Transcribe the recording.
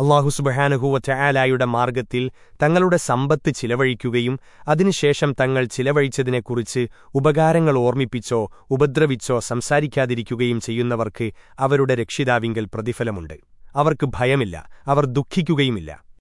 അള്ളാഹുസുബഹാനുഹൂവറ്റ മാർഗത്തിൽ തങ്ങളുടെ സമ്പത്ത് ചിലവഴിക്കുകയും അതിനുശേഷം തങ്ങൾ ചിലവഴിച്ചതിനെക്കുറിച്ച് ഉപകാരങ്ങൾ ഓർമ്മിപ്പിച്ചോ ഉപദ്രവിച്ചോ സംസാരിക്കാതിരിക്കുകയും ചെയ്യുന്നവർക്ക് അവരുടെ രക്ഷിതാവിങ്കൽ പ്രതിഫലമുണ്ട്. അവർക്ക് ഭയമില്ല അവർ ദുഃഖിക്കുകയുമില്ല.